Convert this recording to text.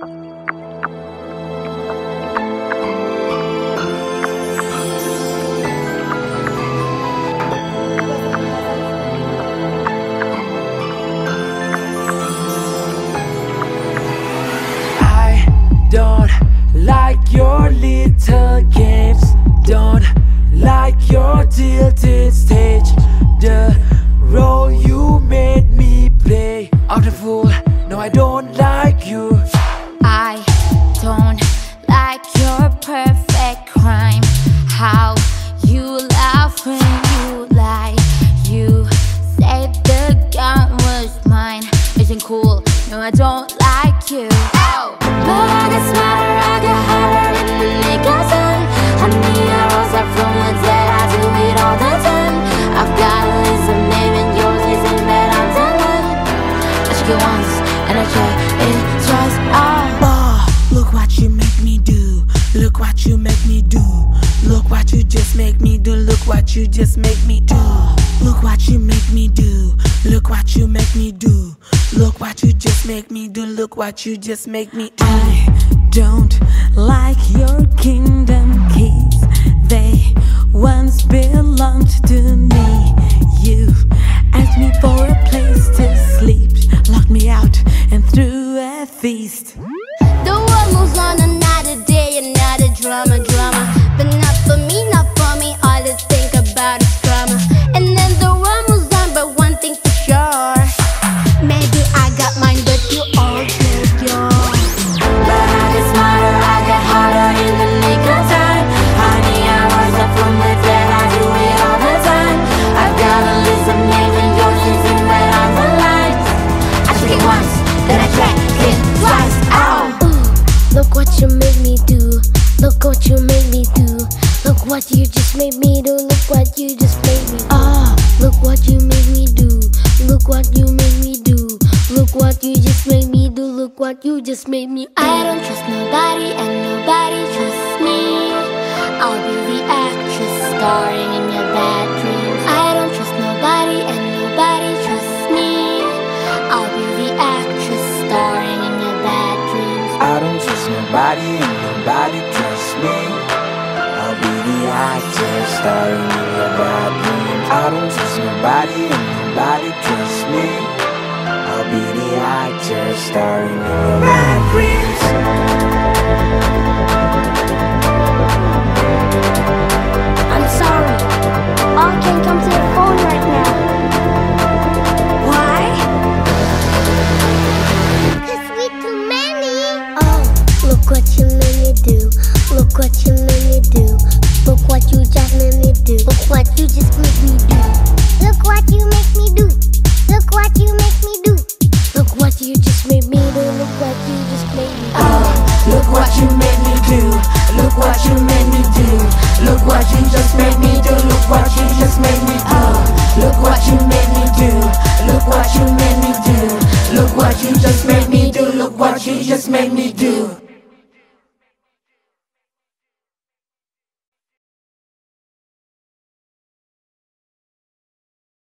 I don't like your little games. Don't like your tilted stage. The role you made me play. I'm the fool. Like you. Oh. But I get smarter, what you just make me do. Look what you just make me do. Look what you make me do. Look what you make me do. Look what you just make me do. Look what you just make me do. I don't like your kingdom keys. They once belonged to me. You asked me for a place to sleep, locked me out and threw a feast. Look what you made me do. Look what you made me do. Look what you just made me do. Look what you just made me do. Ah, look what you made me do. Look what you made me do. Look what you just made me do. Look what you just made me. I don't trust nobody and nobody trusts me. I'll be the actress starring in your bad nobody and nobody trusts me. I'll be the actor starring in your bad dreams. I don't trust nobody and nobody trusts me. I'll be the actor starring in your just made me do.